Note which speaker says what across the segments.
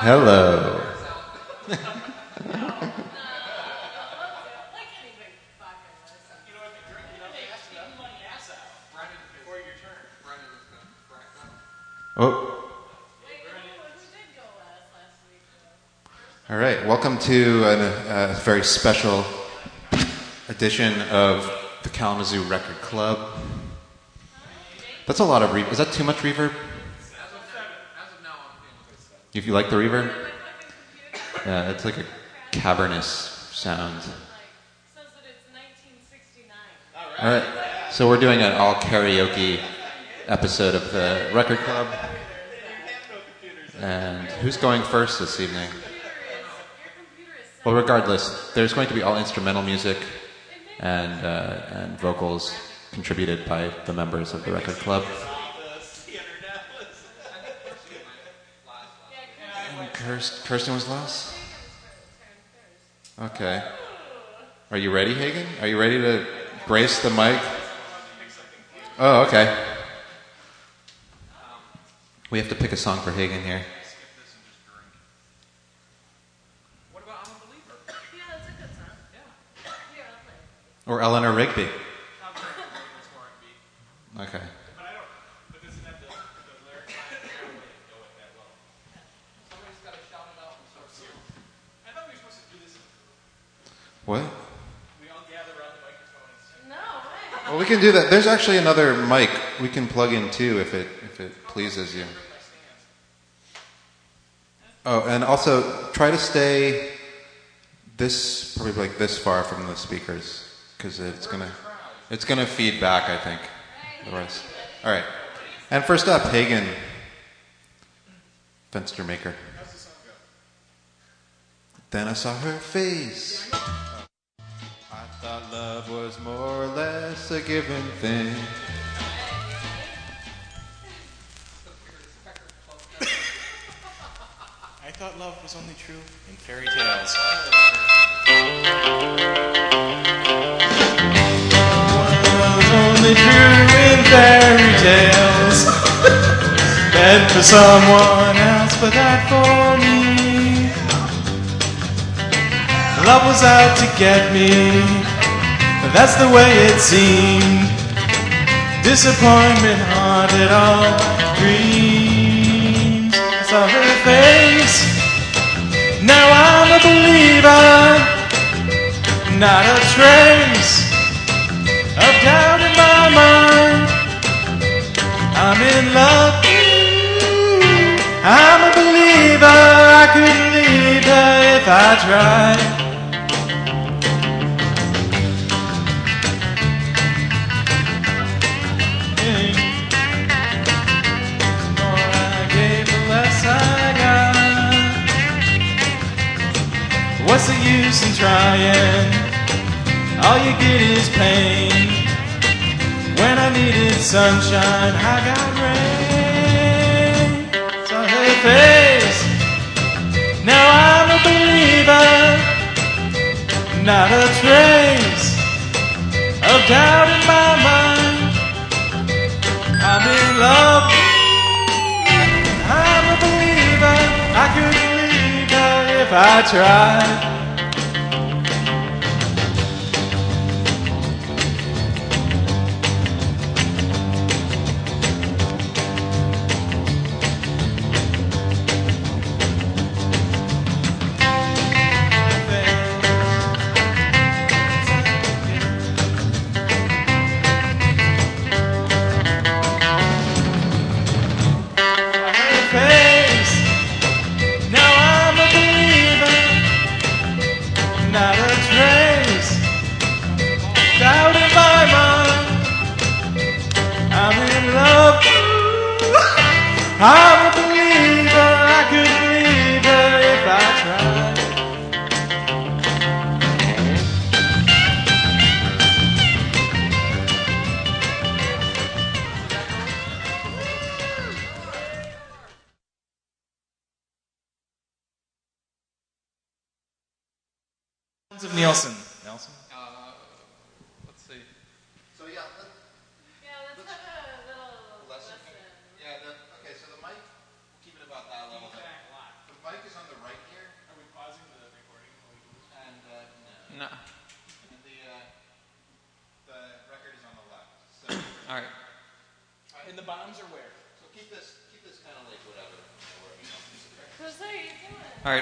Speaker 1: Hello. Oh. All right. Welcome to a, a uh, very special edition of the Kalamazoo Record Club. That's a lot of reverb. Is that too much reverb? If you like the reverb? Yeah, it's like a cavernous sound. All right. So we're doing an all karaoke episode of the Record Club. And who's going first this evening? Well, regardless, there's going to be all instrumental music and, uh, and vocals contributed by the members of the Record Club. Kirst- Kirsten was last? Okay. Are you ready, Hagen? Are you ready to brace the mic? Oh, okay. We have to pick a song for Hagen here. Or Eleanor Rigby. Okay. What? Well, we can do that. There's actually another mic we can plug in too if it if it pleases you. Oh, and also try to stay this probably like this far from the speakers because it's gonna it's gonna feed back. I think. Otherwise, all right. And first up, Hagen, Fenstermaker. Then I saw her face. I thought love was more or less a given thing.
Speaker 2: I thought love was only true in fairy tales. Was only true in fairy tales. Meant for someone else, but not for me. Love was out to get me. That's the way it seemed. Disappointment haunted all dreams. I saw her face. Now I'm a believer. Not a trace of doubt in my mind. I'm in love. I'm a believer. I couldn't leave her if I tried. The use in trying? All you get is pain. When I needed sunshine, I got rain. Saw her face. Now I'm a believer. Not a trace of doubt in my mind. I'm in love. I'm a believer. I couldn't leave her if I tried.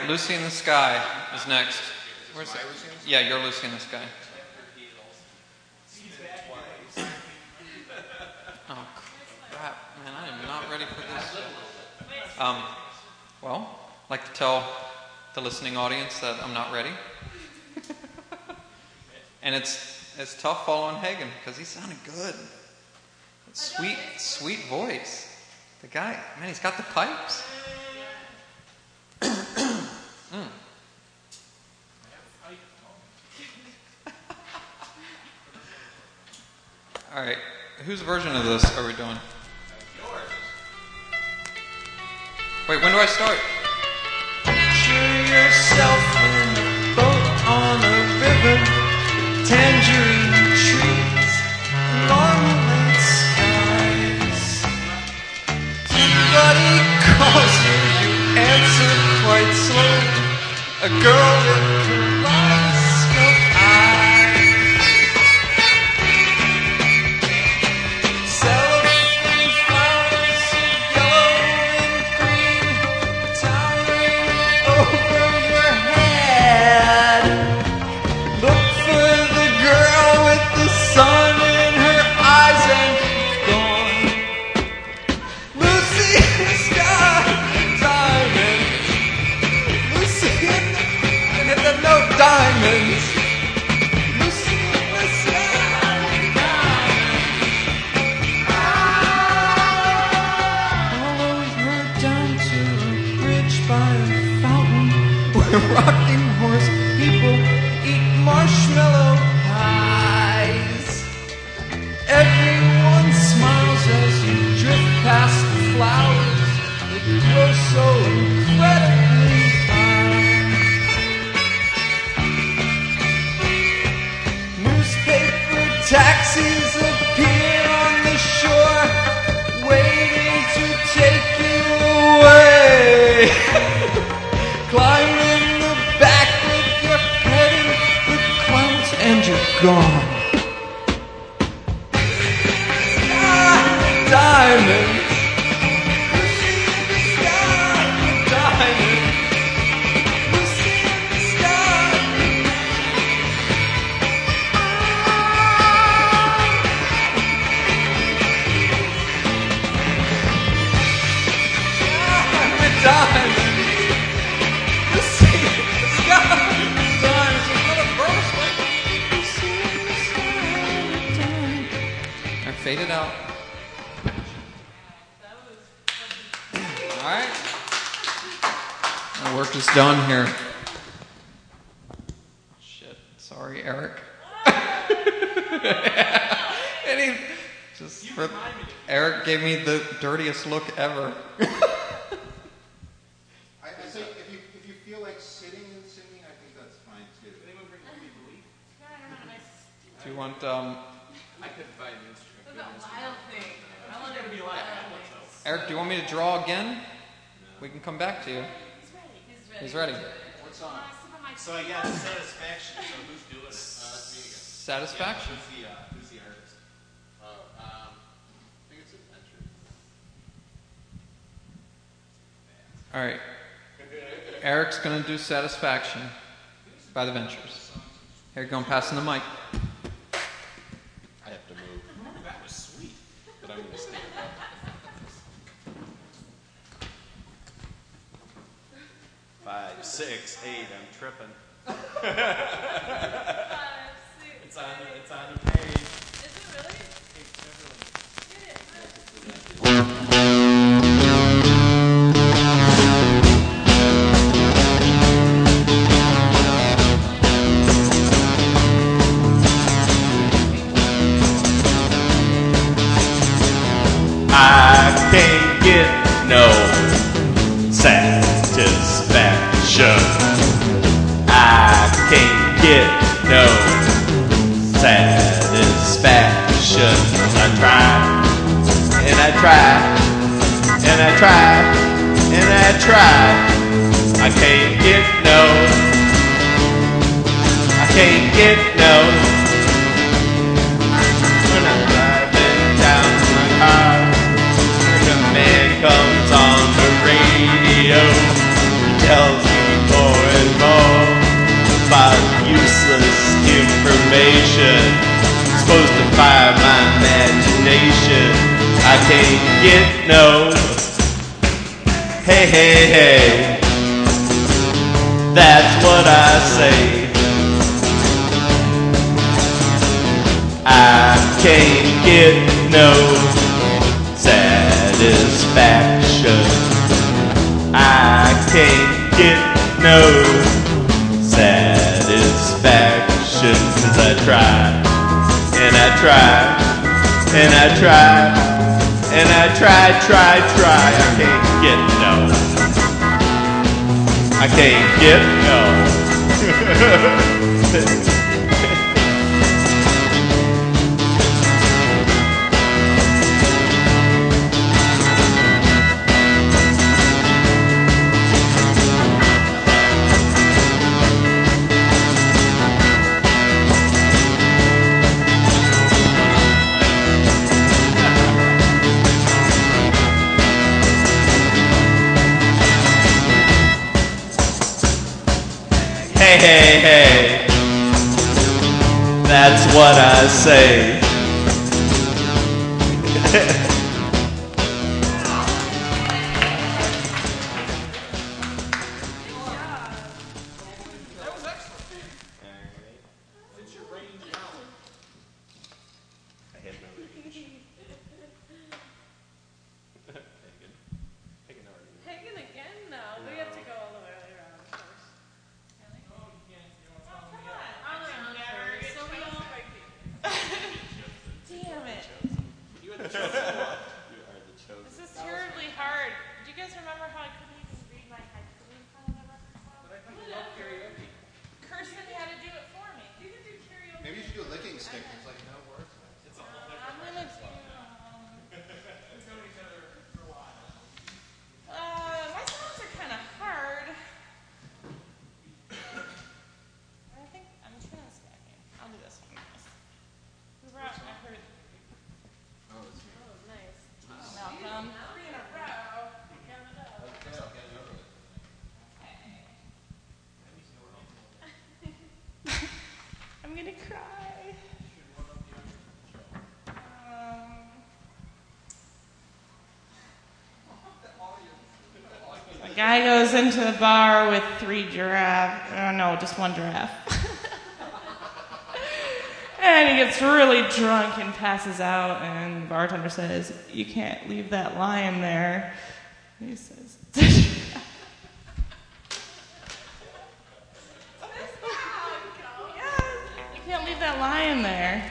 Speaker 3: Lucy in the Sky is next. Where's it? Yeah, you're Lucy in the Sky. Oh crap, man! I am not ready for this. Um, well, I'd like to tell the listening audience that I'm not ready. and it's it's tough following Hagen because he sounded good. Sweet, sweet voice. The guy, man, he's got the pipes. All right, whose version of this are we doing? Yours. Wait, when do I start?
Speaker 4: Yourself in a boat on a river, tangerine trees, skies. Somebody calls you, you answer quite slow. A girl
Speaker 3: Eric's gonna do Satisfaction by the Ventures. Here you go. Passing the mic.
Speaker 5: I have to move. That was sweet. But I'm gonna stand up. Five, six, eight. I'm tripping. It's on. It's on the page. I can't get no satisfaction. I can't get no satisfaction. I try and I try and I try and I try. I can't get no. I can't get no. Hey, get no hey, hey. Hey. That's what I say. I can't get no satisfaction. I can't get no satisfaction. Cause I try, and I try, and I try, and I try, try, try. I can't get no. I can't get no. Hey, hey, hey. That's what I say.
Speaker 6: Into the bar with three giraffe. Oh no, just one giraffe. and he gets really drunk and passes out. And the bartender says, "You can't leave that lion there." He says. You can't leave that lion there.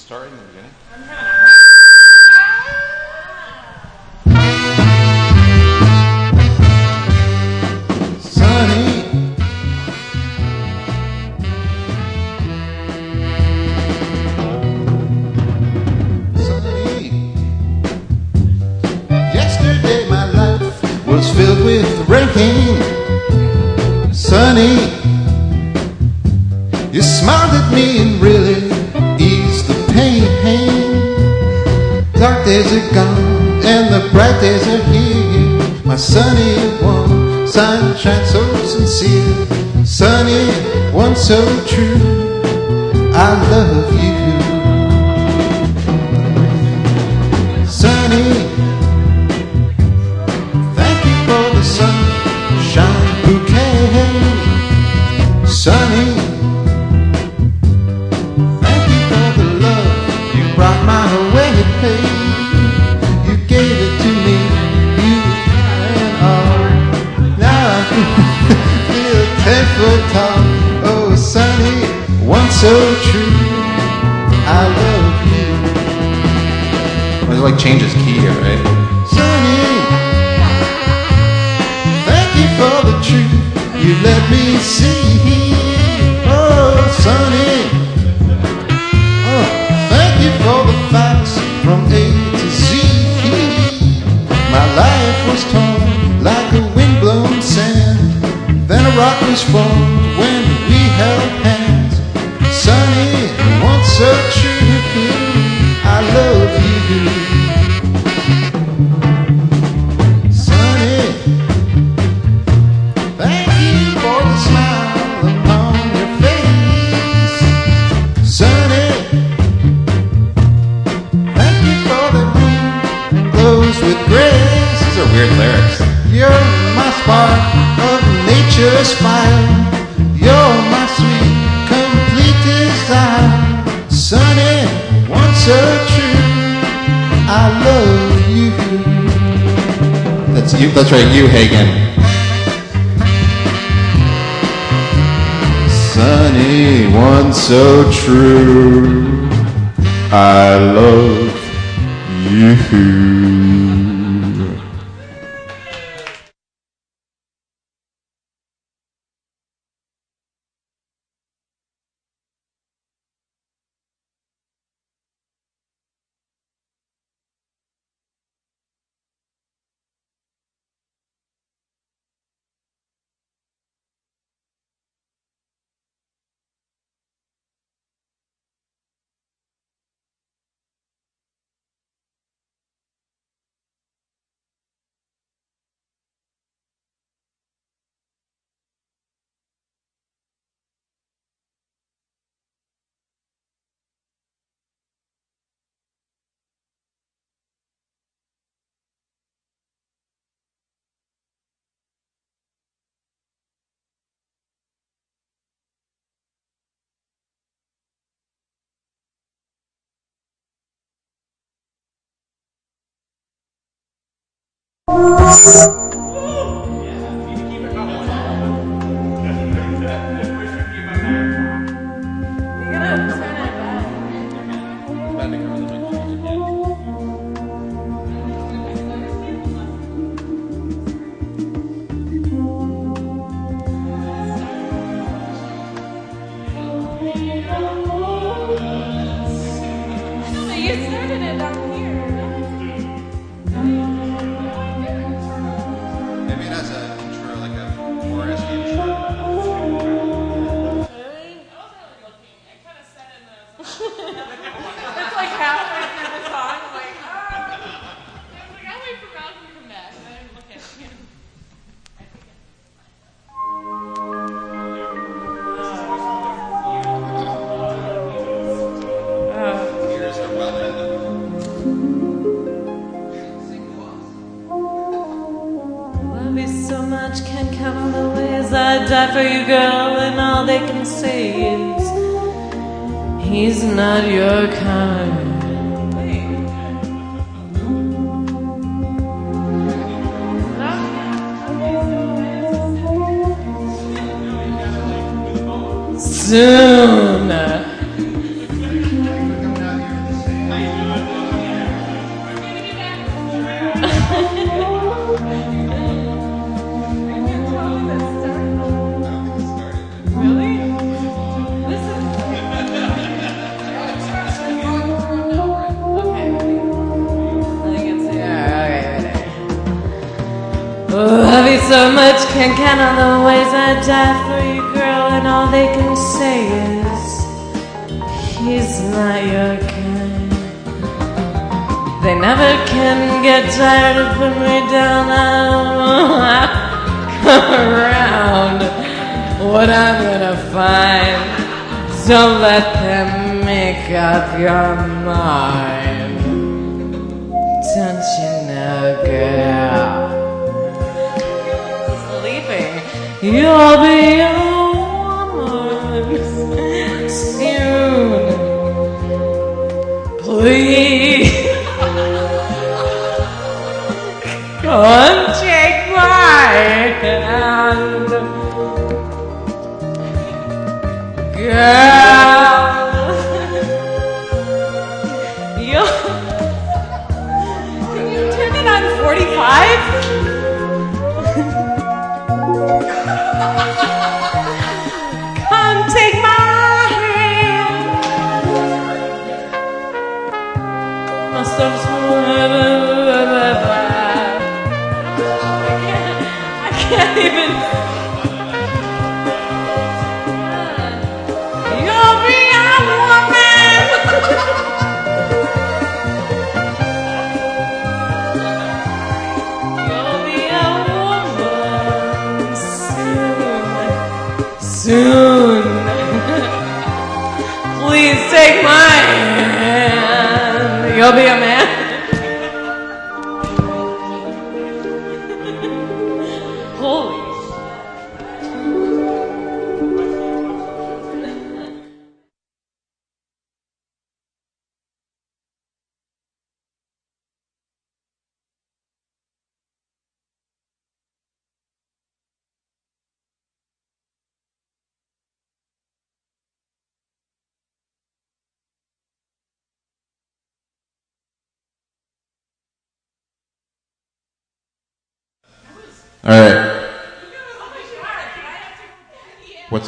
Speaker 1: start in the beginning? Sunny. Sunny. Yesterday my life was filled with rain. days are here, my sunny one, sunshine so sincere, sunny one so true. I love you. You, Hagen. Sunny, one so true. I love you.
Speaker 7: Música soon. yeah.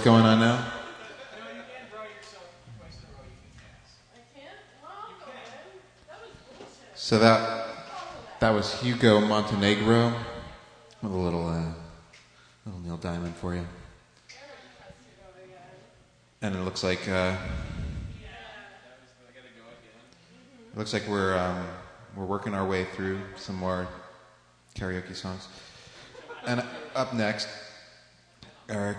Speaker 1: what's going on now? So that that was Hugo Montenegro with a little uh, little Neil Diamond for you. And it looks like uh, it looks like we're um, we're working our way through some more karaoke songs. And up next, Eric.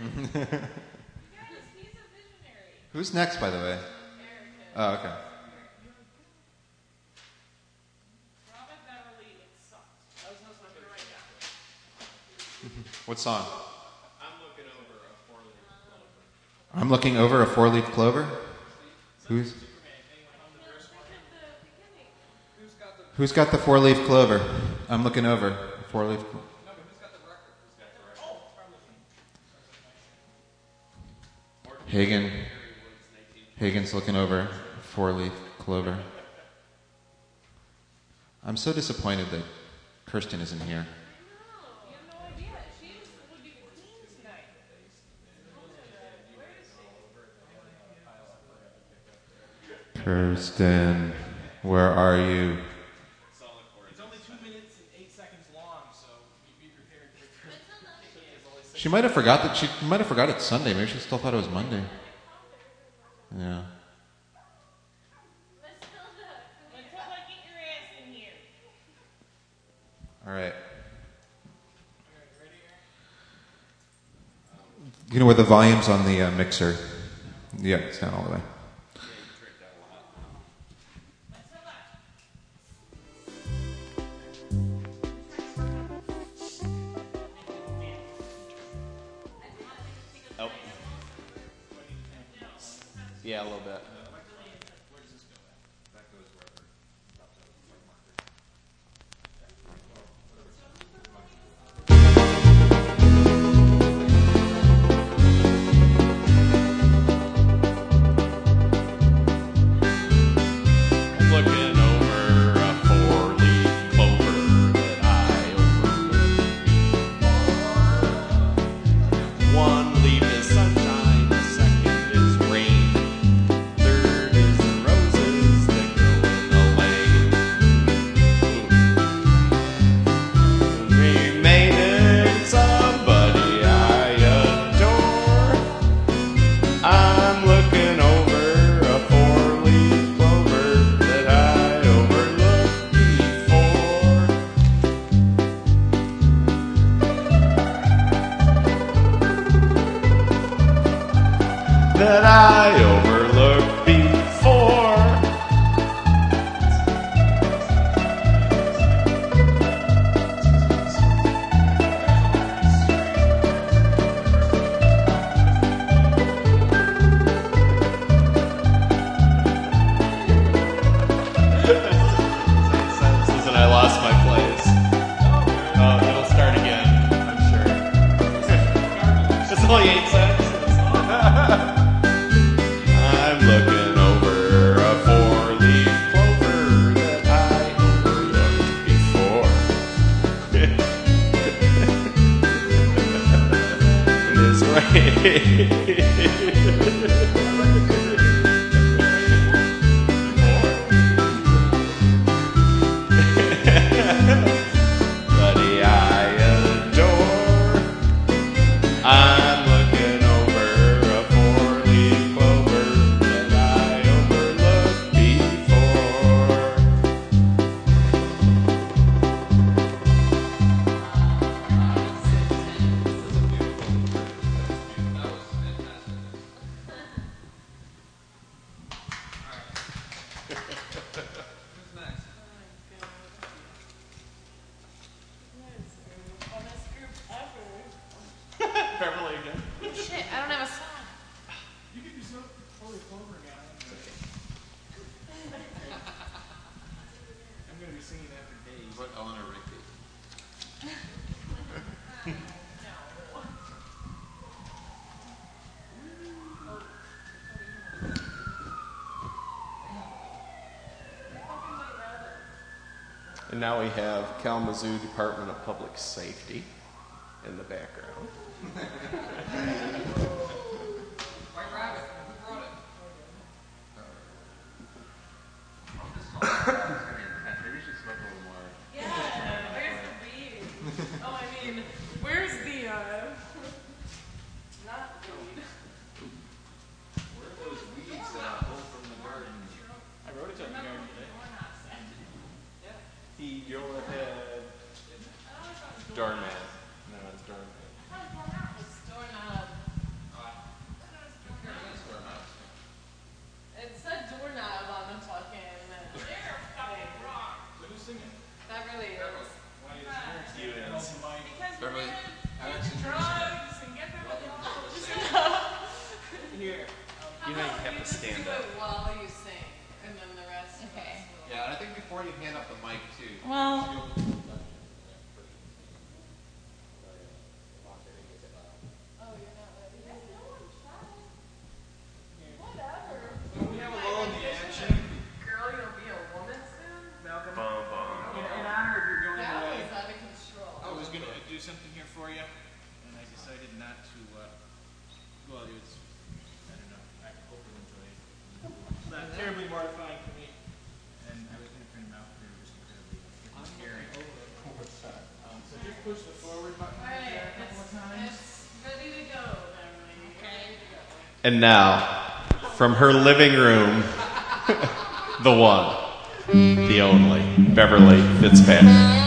Speaker 1: Who's
Speaker 5: next, by the way? Oh, okay.
Speaker 1: What
Speaker 5: song?
Speaker 8: I'm looking over a
Speaker 5: four leaf clover. Who's?
Speaker 8: Who's got the
Speaker 5: four leaf clover? I'm looking over a
Speaker 8: four leaf clover.
Speaker 5: Hagen. Hagen's looking over four leaf clover. I'm so disappointed that Kirsten isn't here. Kirsten, where are you? She might have forgot that she might have forgot it's Sunday. Maybe she still thought it was Monday. Yeah. All right. You know where the volume's on the uh, mixer? Yeah, it's down all the way.
Speaker 9: we have Kalamazoo Department of Public Safety.
Speaker 5: And
Speaker 6: now, from her living room, the one, the only, Beverly Fitzpatrick.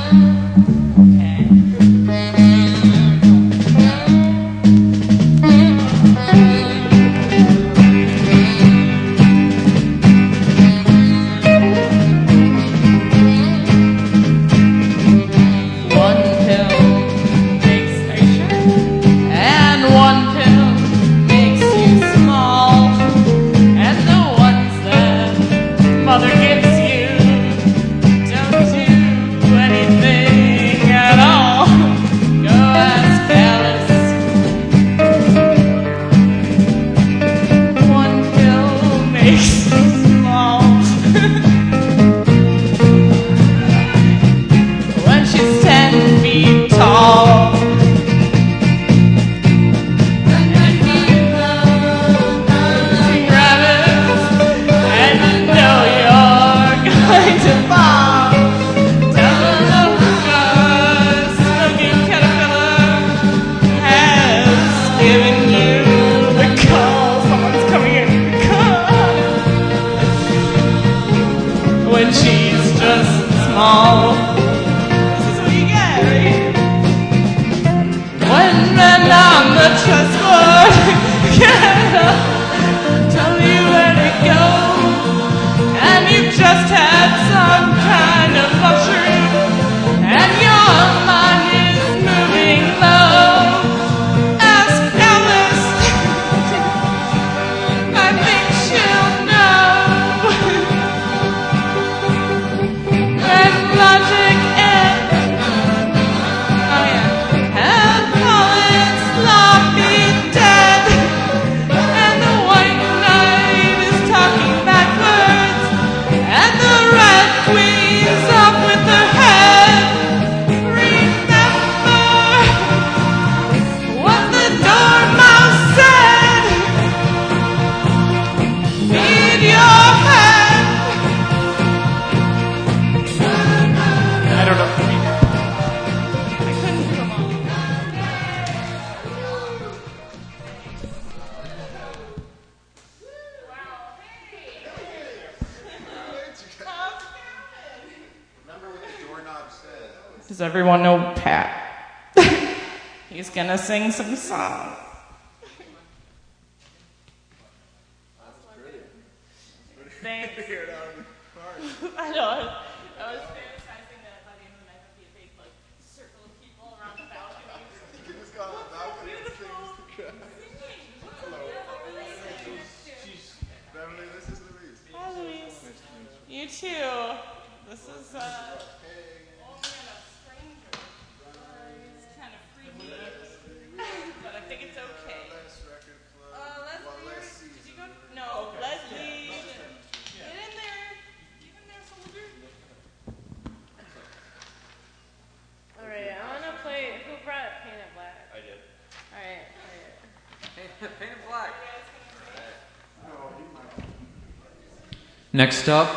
Speaker 3: Next up,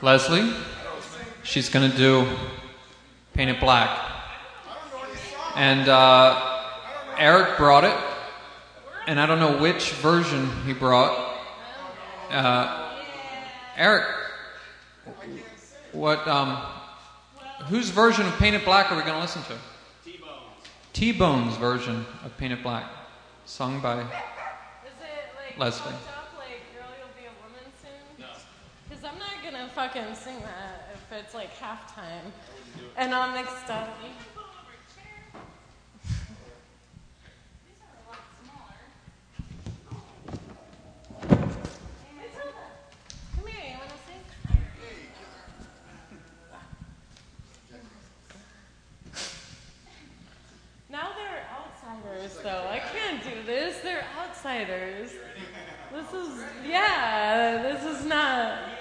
Speaker 3: Leslie. She's going to do Paint It Black. And uh, Eric brought it, and I don't know which version he brought. Uh, Eric, what? Um, whose version of Paint It Black are we going to listen to? T-Bone's. T-Bone's version of Paint It Black, sung by Leslie.
Speaker 7: fucked up, like girl, you'll be a woman soon? No. Because I'm not gonna fucking sing that if it's like halftime, and I'm mixed up. Come here, you wanna sing? Now they're outsiders, though. I can't do this. They're outsiders. This is, yeah, this is not.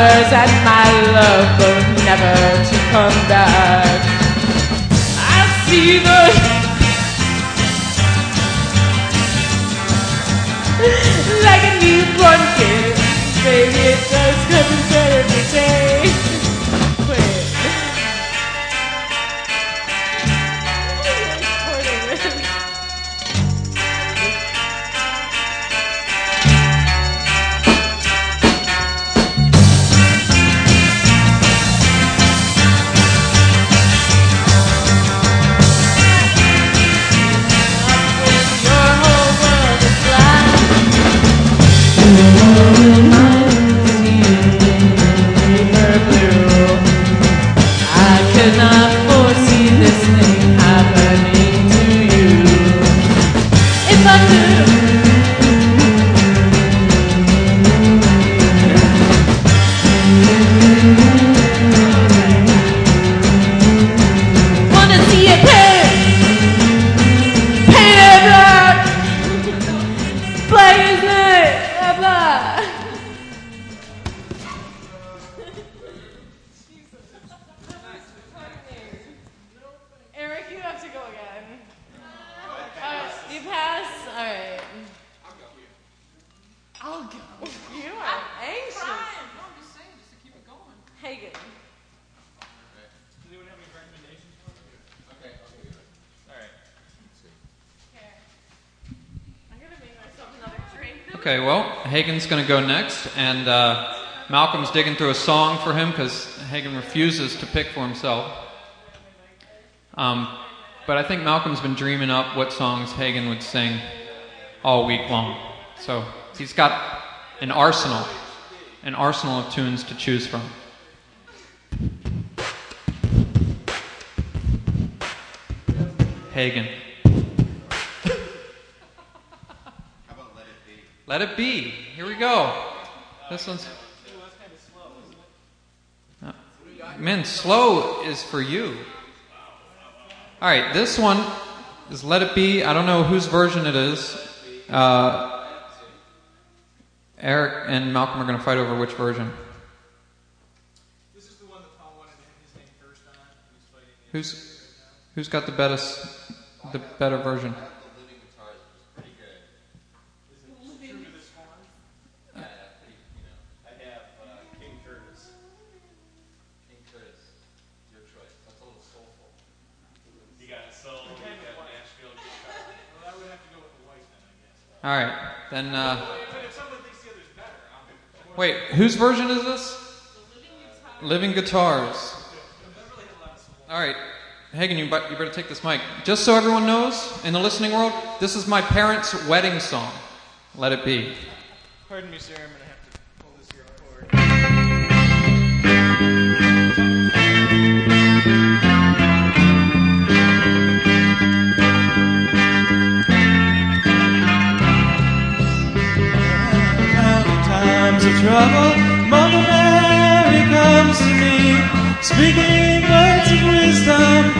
Speaker 7: Flowers and my love both never to come back. I see the like a newborn kid. Baby, it does come inside
Speaker 8: Me? Okay.
Speaker 3: Okay, well, Hagen's going to go next, and uh, Malcolm's digging through a song for him because Hagen refuses to pick for himself. Um, but I think Malcolm's been dreaming up what songs Hagen would sing all week long. So he's got an arsenal, an arsenal of tunes to choose from. Hagen. Let it be. Let it be. Here we go. This one's. Uh, Man, slow is for you. All right, this one is Let It Be. I don't know whose version it is. Uh, Eric and Malcolm are going to fight over which version.
Speaker 8: This is the one that Paul wanted to have his name first on. Who's
Speaker 3: Who's got the best, the better version? All right, then. Uh,
Speaker 8: better,
Speaker 3: wait, whose version is this? Living Guitars. All right, Hagen, you, bet- you better take this mic. Just so everyone knows in the listening world, this is my parents' wedding song. Let it be.
Speaker 8: Pardon me, sir. I'm gonna have to pull this here cord.
Speaker 2: times of trouble, Mother Mary comes to me. when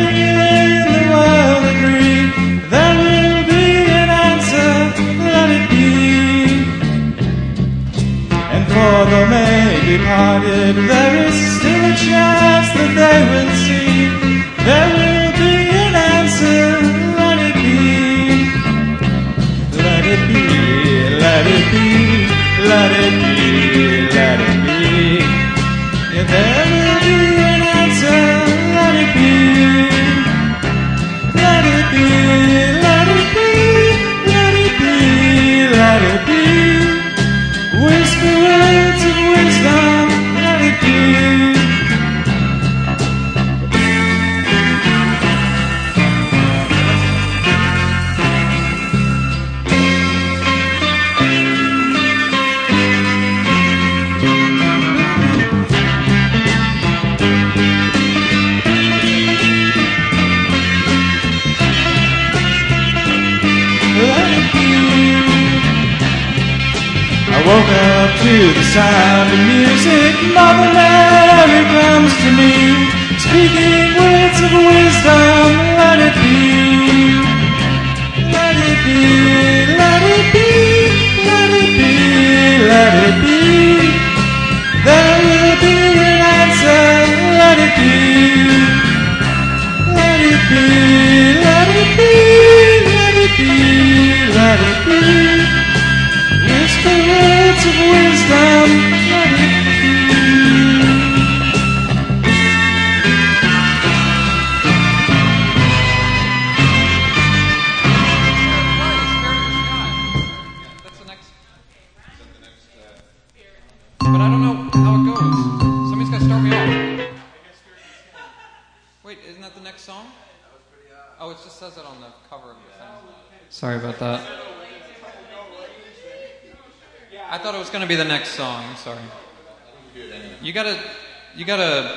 Speaker 2: in the there will be an answer, let it be. And for the many departed, there is still a chance that they will. music, Mother Mary comes to me, speaking words of wisdom.
Speaker 4: got to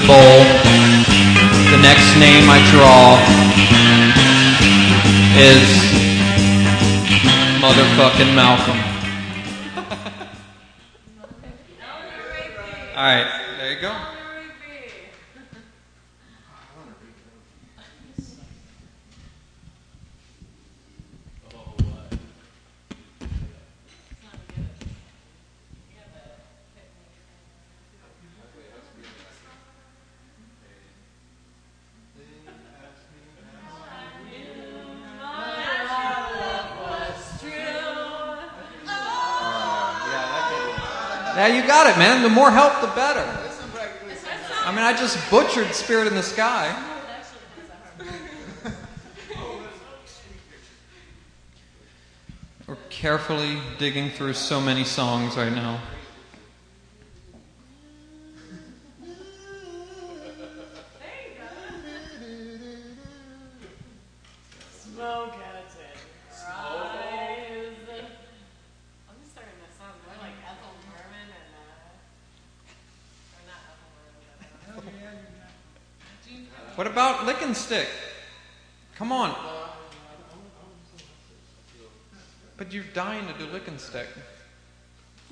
Speaker 4: the
Speaker 3: bowl. The next name I draw is motherfucking Malcolm. The more help, the better. I mean, I just butchered Spirit in the Sky. We're carefully digging through so many songs right now. What about Lick and Stick? Come on. But you're dying to do Lick and Stick.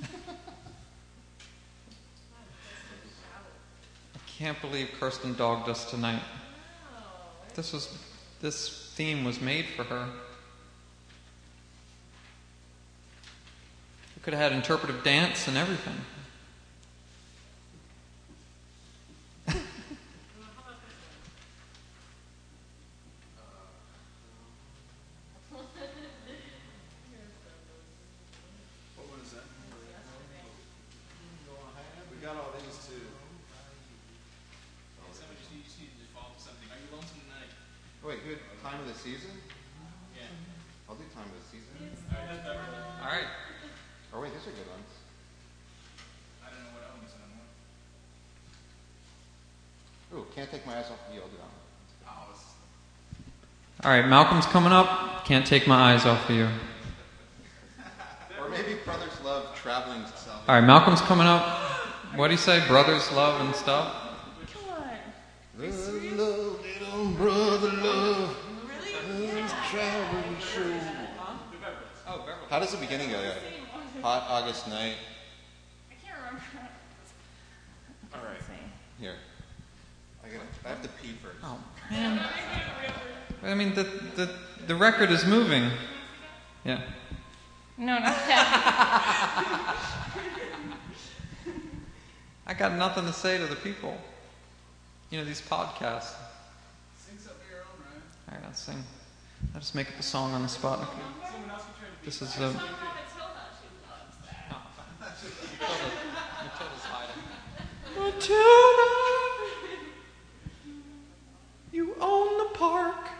Speaker 3: I can't believe Kirsten dogged us tonight. This was this theme was made for her. We could have had interpretive dance and everything.
Speaker 8: All
Speaker 3: right, Malcolm's coming up. Can't take my eyes off of you.
Speaker 1: Or maybe brothers love traveling south.
Speaker 3: All right, Malcolm's coming up. What do you say? Brothers love and stuff.
Speaker 9: Come on.
Speaker 1: Little, little brother love.
Speaker 3: Oh, Beverly.
Speaker 1: How does the beginning go? Yeah. Hot August night.
Speaker 9: I can't remember.
Speaker 1: All right. Here. I gotta. I have to pee first.
Speaker 3: Oh man. I mean, the the the record is moving. Yeah.
Speaker 9: No, not that.
Speaker 3: I got nothing to say to the people. You know these podcasts.
Speaker 8: Sing something of your own, Ryan.
Speaker 3: All right, I'll sing. I'll just make up a song on the spot. Okay. This is uh, Matilda, you own the park.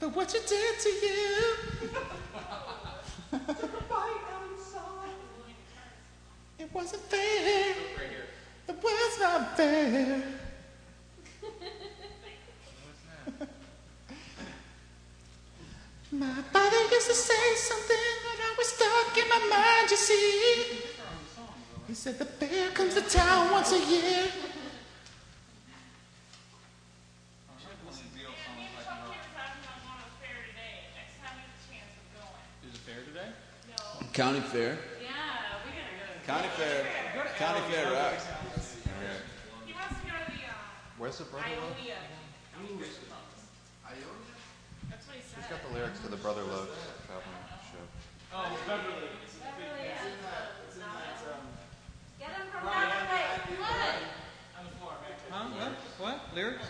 Speaker 10: But what you did to you? It wasn't fair. It was not fair. My father used to say something that always stuck in my mind, you see. He said the bear comes to town once a year.
Speaker 8: There's a fair today? No.
Speaker 11: County Fair.
Speaker 9: Yeah, we gotta go.
Speaker 11: County Fair. County Fair rocks.
Speaker 9: He wants to go to the, uh,
Speaker 1: Where's the brother love?
Speaker 9: Ionia. That's what he said.
Speaker 1: Who's got the lyrics to the brother love traveling show?
Speaker 8: Oh, Beverly.
Speaker 9: Get him from that way. What?
Speaker 8: On the floor, back there.
Speaker 3: Huh? What? What? Lyrics?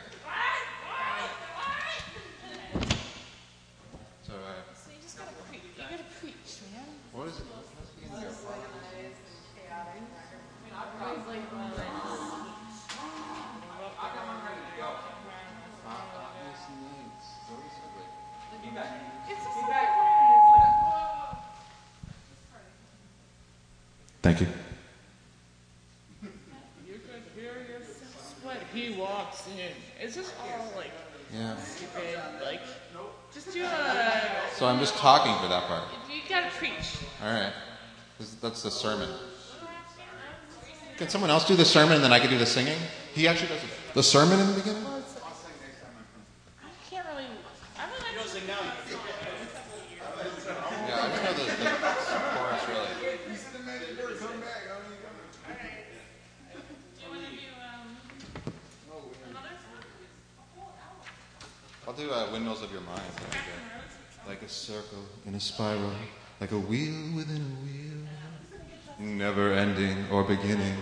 Speaker 1: So, uh,
Speaker 9: So you just gotta preach. You gotta preach, man.
Speaker 1: what is it? How's the beginning go?
Speaker 9: Always like, well,
Speaker 1: Thank you.
Speaker 7: You could hear yourself sweat. He walks in. It's just all like
Speaker 1: Yeah.
Speaker 7: stupid. Like, just do a.
Speaker 1: So I'm just talking for that part.
Speaker 7: You gotta preach.
Speaker 1: All right. That's the sermon. Can someone else do the sermon and then I can do the singing? He actually does the sermon in the beginning?
Speaker 7: I can't really. I don't know.
Speaker 1: Yeah, I don't know the, the chorus really.
Speaker 7: Do you want to do um, another song?
Speaker 1: I'll do uh, Windmills of Your Mind. Like a circle in a spiral, like a wheel within a wheel, never ending or beginning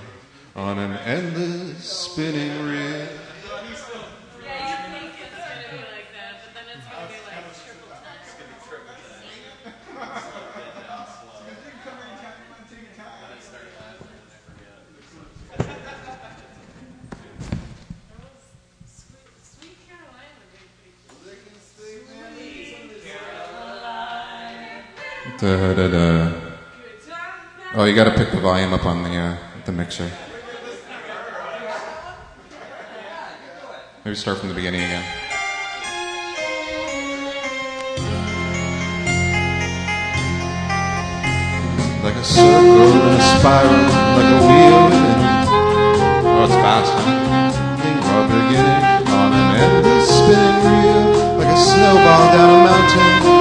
Speaker 1: on an endless spinning reel.
Speaker 7: Yeah, you think it's gonna be like that, but then it's gonna be like triple time. Sweet Caroline would be pretty
Speaker 1: Da, da, da. Oh, you got to pick the volume up on the uh, the mixer. Maybe start from the beginning again. Like a circle and a spiral, like a wheel. Oh, it's fast, huh? Or beginning on an endless spinning reel, like a snowball down a mountain,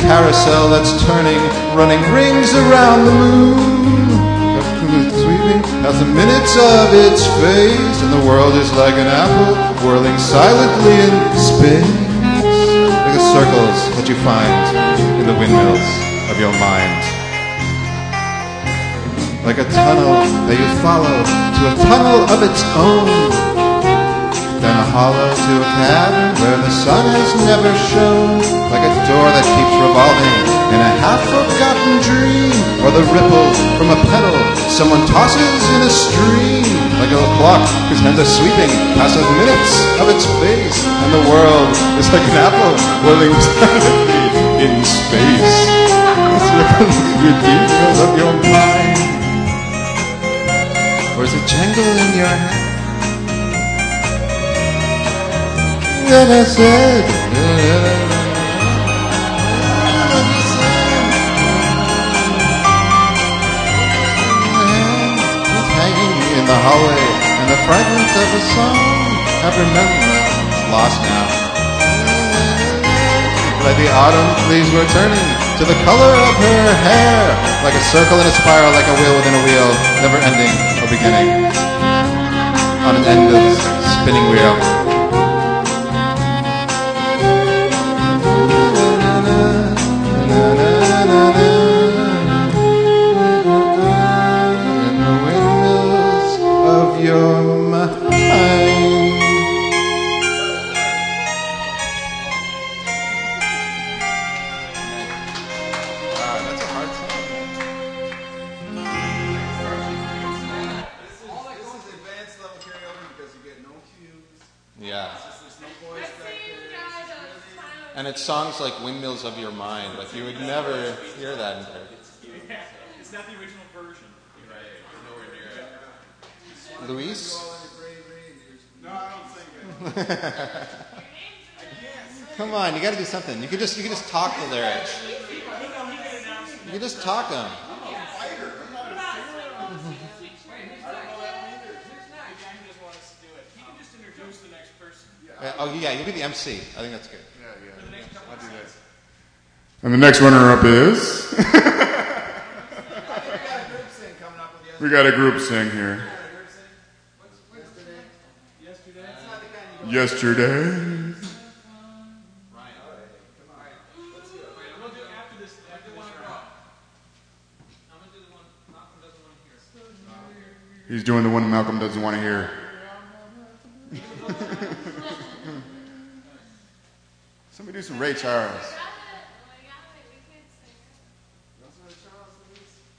Speaker 1: carousel that's turning, running rings around the moon. Past the minutes of its phase, and the world is like an apple whirling silently in space, like the circles that you find in the windmills of your mind like a tunnel that you follow to a tunnel of its own. Then a hollow to a cavern where the sun has never shone, like a door that keeps revolving in a half-forgotten dream, or the ripple from a pedal someone tosses in a stream, like a clock whose hands are sweeping past the minutes of its face, and the world is like an apple whirling silently in space. Your details of your mind. Or is it jangle in your head? Then I said, hanging in the hallway, and the fragments of a song have remembered. Lost now. Like the autumn leaves were turning to the color of her hair, like a circle in a spiral, like a wheel within a wheel, never ending or beginning on an endless spinning wheel. It's
Speaker 8: not the original version.
Speaker 1: Luis?
Speaker 6: No, I don't sing it.
Speaker 1: Come on, you got to do something. You could just you could just talk the lyrics. You could just talk them.
Speaker 8: The guy who doesn't want us to do it. He can just introduce the next person.
Speaker 1: Uh, oh yeah, you'll be the MC. I think that's good.
Speaker 6: Yeah, yeah. I'll do that.
Speaker 12: And the next runner up is.
Speaker 6: We got a group sing coming up with you.
Speaker 12: We got a group sing here. Yesterday. He's doing the one Malcolm doesn't want to hear. Somebody do some Ray Charles.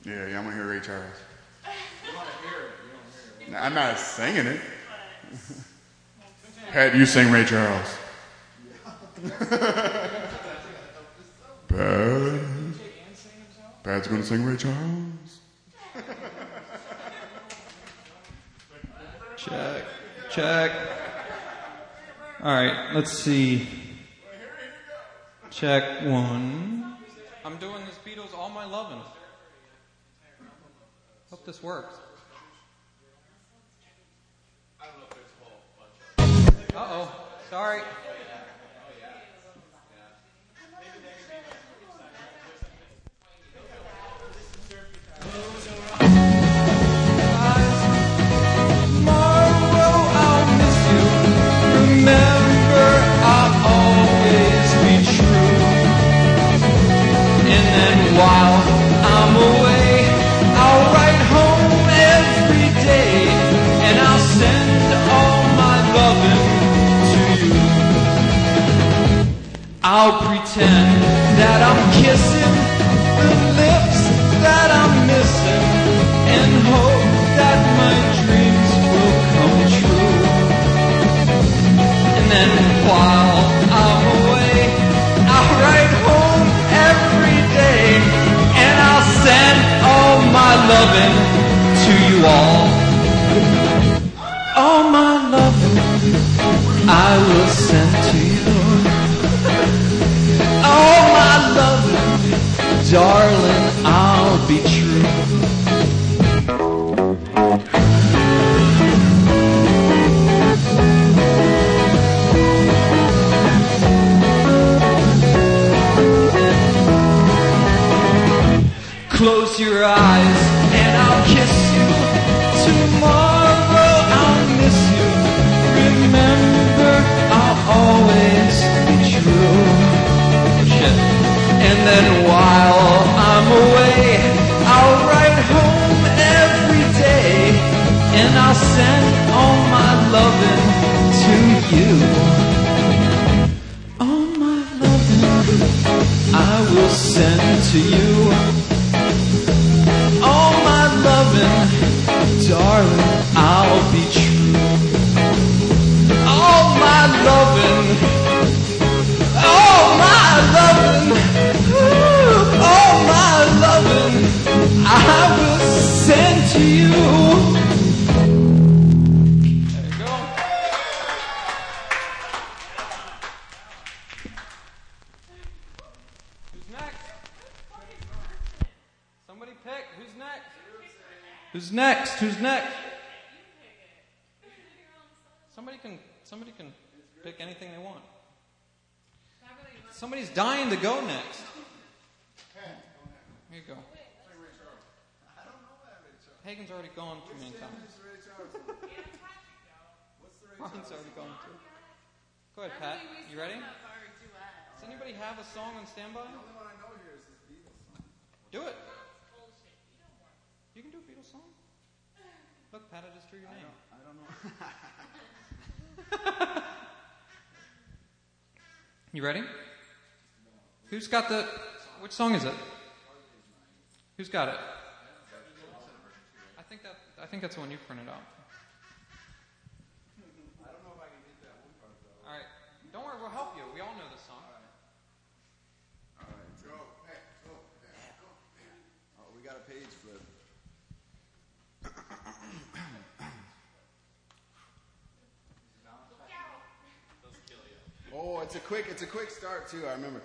Speaker 12: Yeah, yeah, I'm gonna hear Ray Charles. Nah, I'm not singing it. Pat, you sing Ray Charles. Pat, Pat's gonna sing Ray Charles.
Speaker 3: Check. Check. All right, let's see. Check one. I'm doing this Beatles All My Lovin'. Hope this works. Uh oh. Sorry.
Speaker 4: Pretend that I'm kissing the lips that I'm missing, and hope that my dreams will come true. And then while I'm away, I'll write home every day, and I'll send all my loving to you all. All my loving I will send to you.
Speaker 3: Who's next? Who's next? Who's next? Somebody can somebody can pick anything they want. Somebody's dying to go next. Here you go. Hagen's already gone too many times. Ron's already gone too. Go ahead, Pat. You ready? Does anybody have a song on standby? Do it. You can do a Beatles song. Look, Pat, I just drew your name. I don't know. you ready? Who's got the? Which song is it? Who's got it? I think that I think that's the one you printed out.
Speaker 11: I don't know if I can hit that one part though.
Speaker 3: All right. Don't worry, we'll help you. We all know this song.
Speaker 10: Oh, we got a page flip. Oh, it's a quick, it's a quick start too. I remember.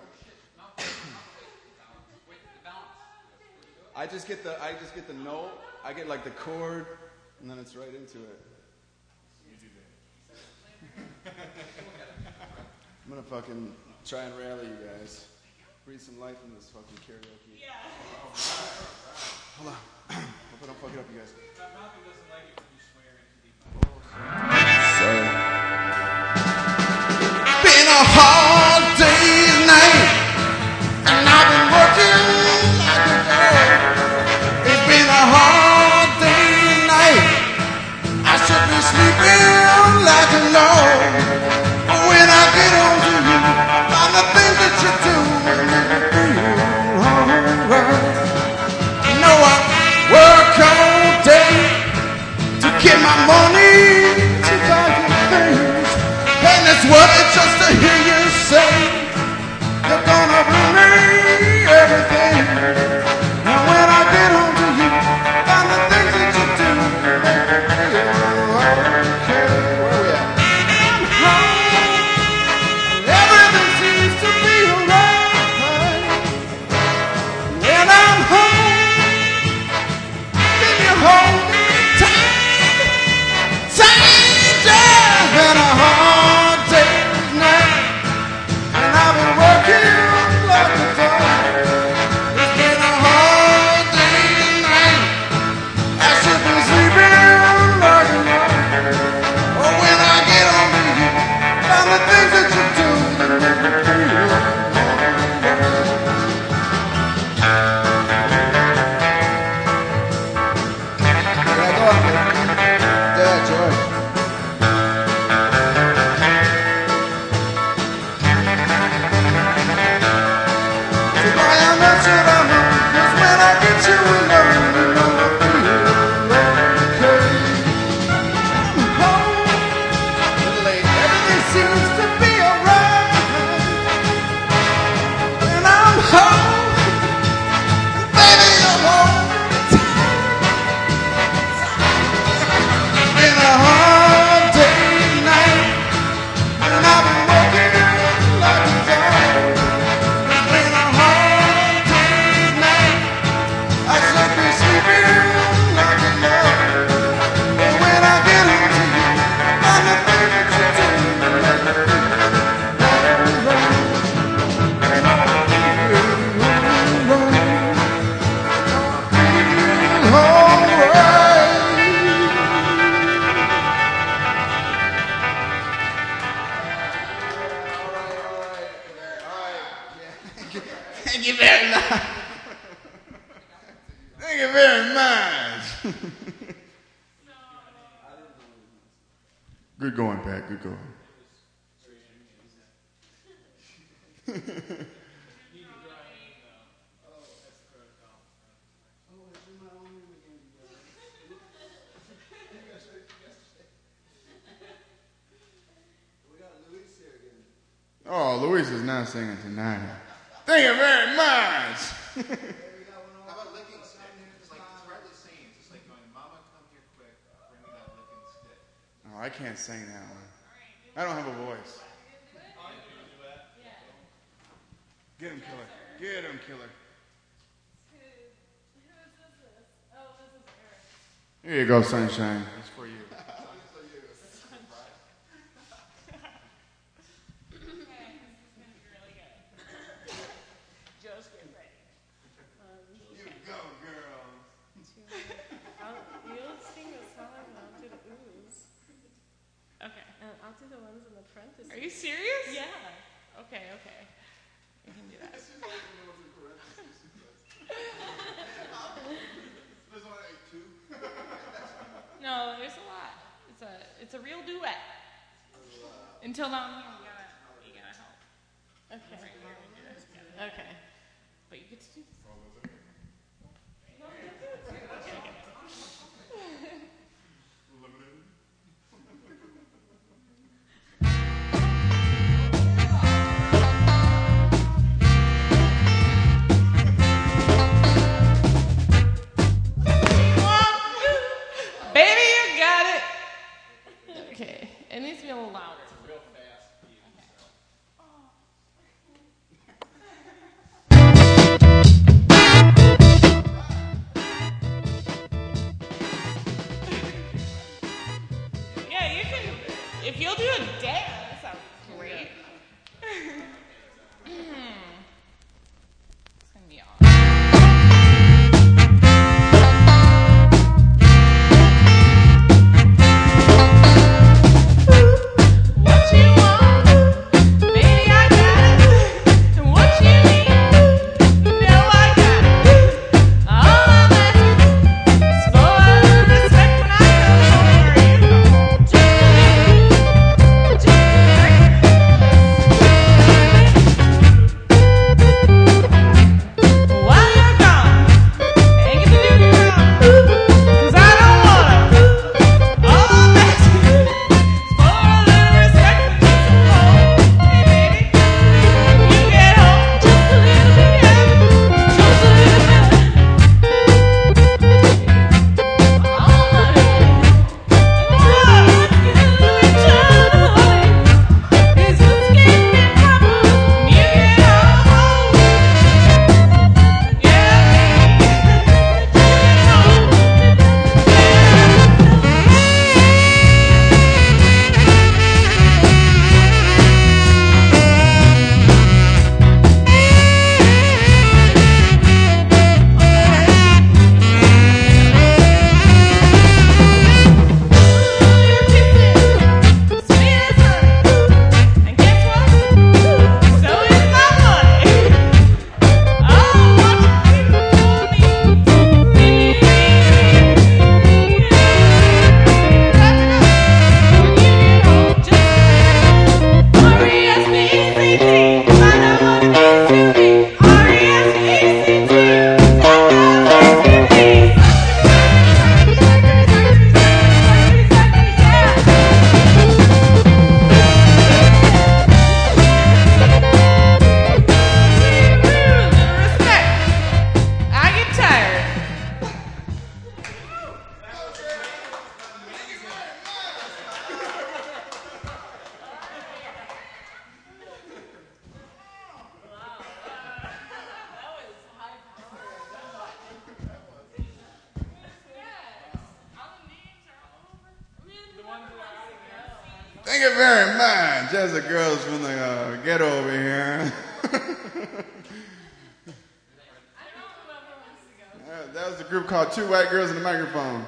Speaker 10: I just get the, I just get the note. I get like the chord, and then it's right into it. I'm gonna fucking try and rally you guys. Breathe some life in this fucking karaoke. Hold on. Hope I don't fuck it up, you guys.
Speaker 6: sing that one. I don't have a voice. Get him, killer. Get him, killer. Here you go, sunshine. two white girls in the microphone.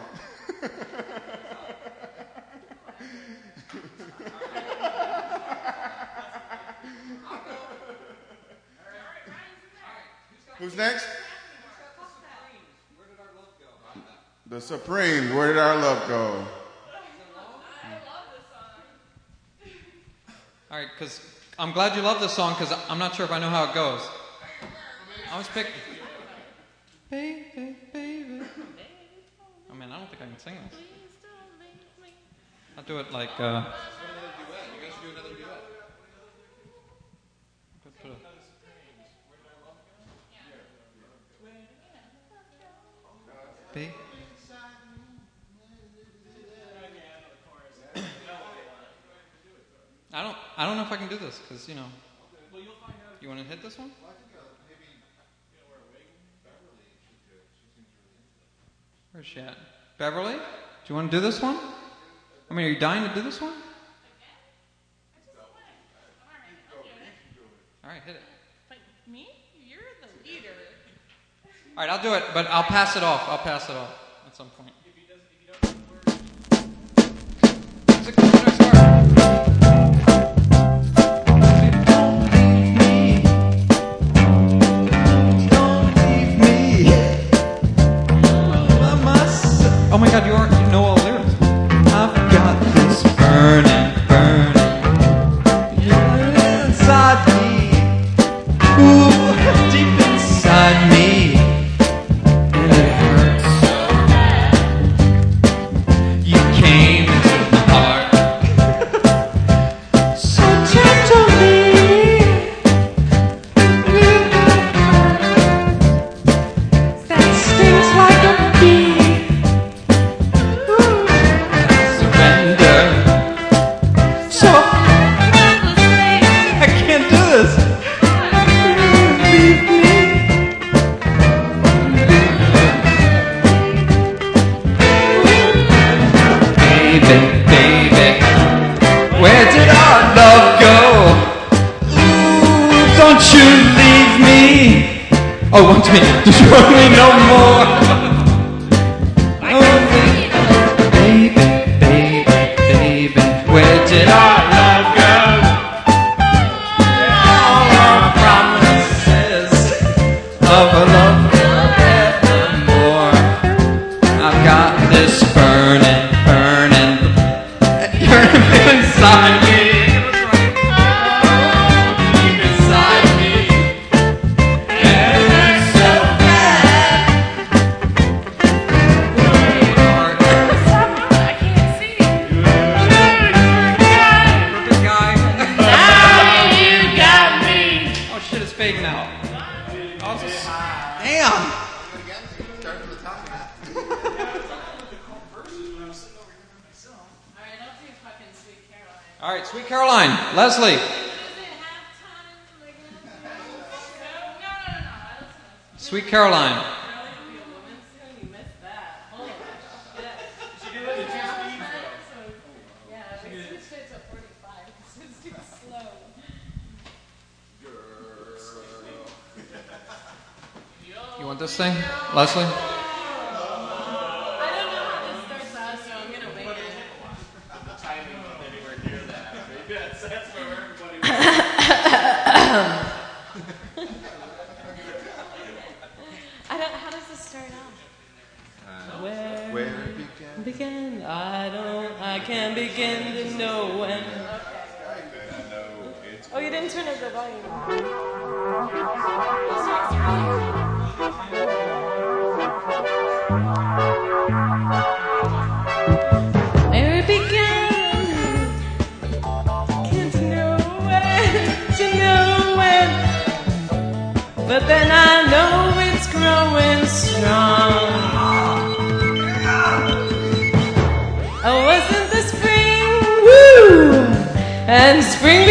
Speaker 9: Who's next? The Supremes. Where did our love go?
Speaker 4: All right, because I'm glad you love this song because I'm not sure if I know how it goes. I was picking can sing this. I'll do it like. Uh, Babe. I don't. I don't know if I can do this because you know. You want to hit this one? Where's she at? Beverly? Do you want to do this one? I mean, are you dying to do this one? All right, hit it.
Speaker 7: But me? You're the leader.
Speaker 4: All right, I'll do it, but I'll pass it off. I'll pass it off at some point. Oh my God, you are
Speaker 7: But then I know it's growing strong. Oh, wasn't the spring? Woo! And spring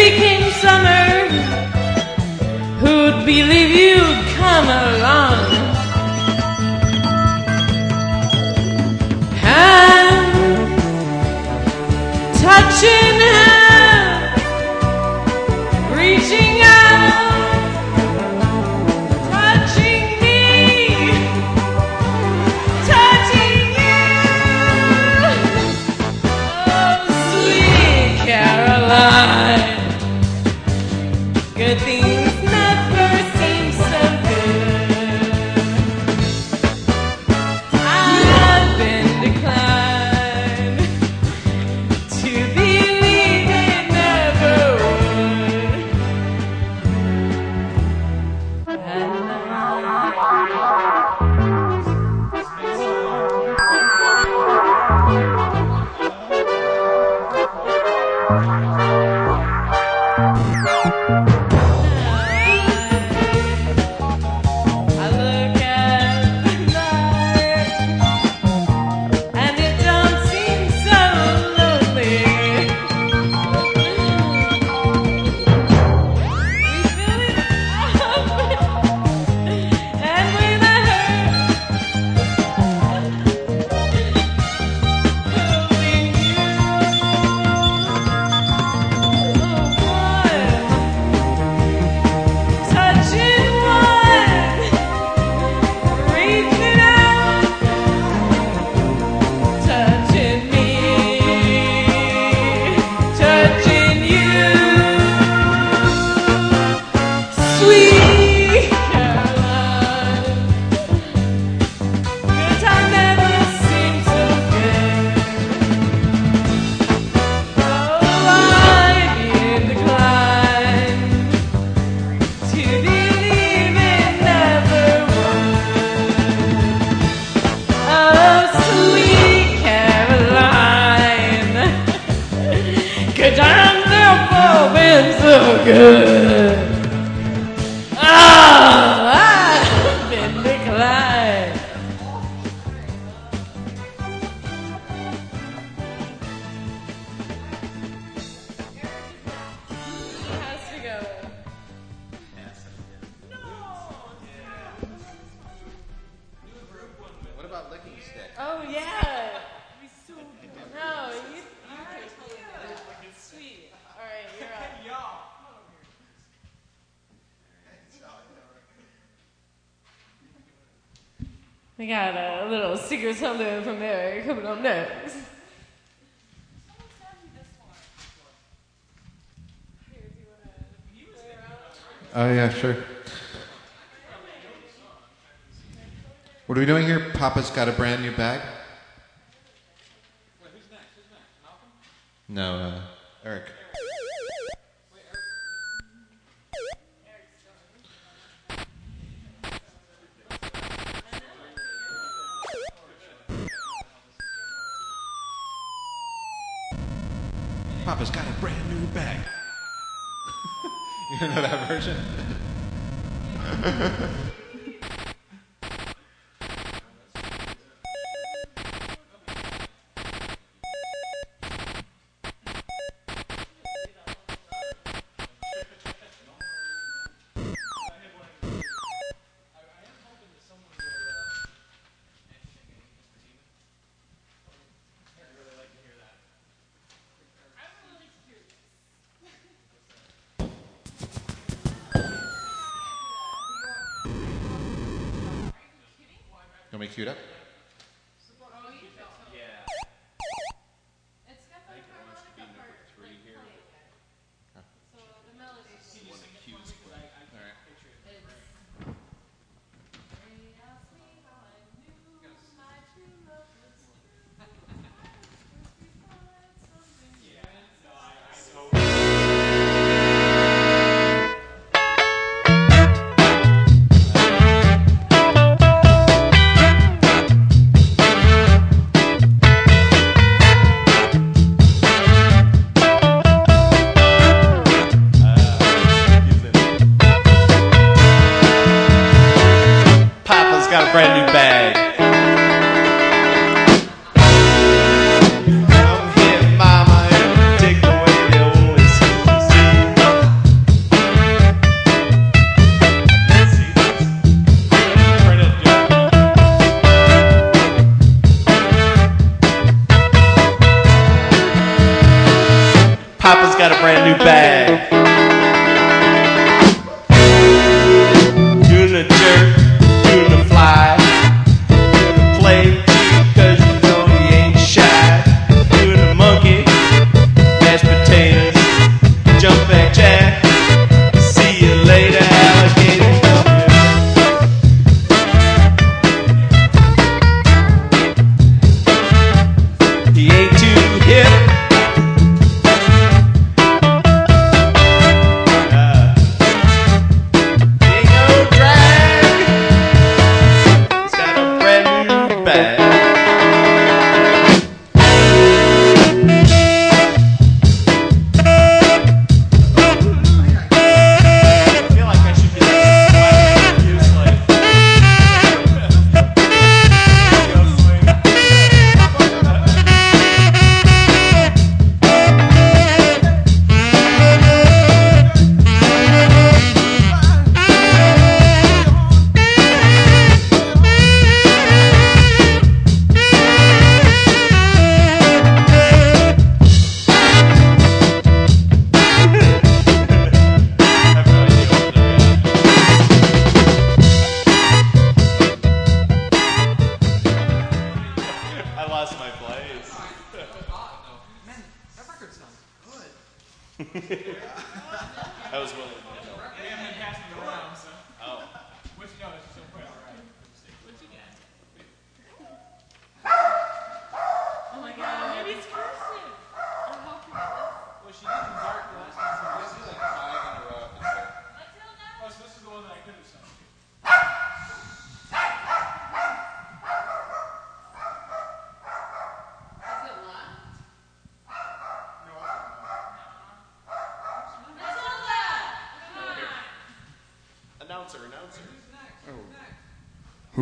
Speaker 9: in your bag? Wait, who's next?
Speaker 5: Who's next? Malcolm? No, uh, Eric. Papa's got a brand new bag. you know that version?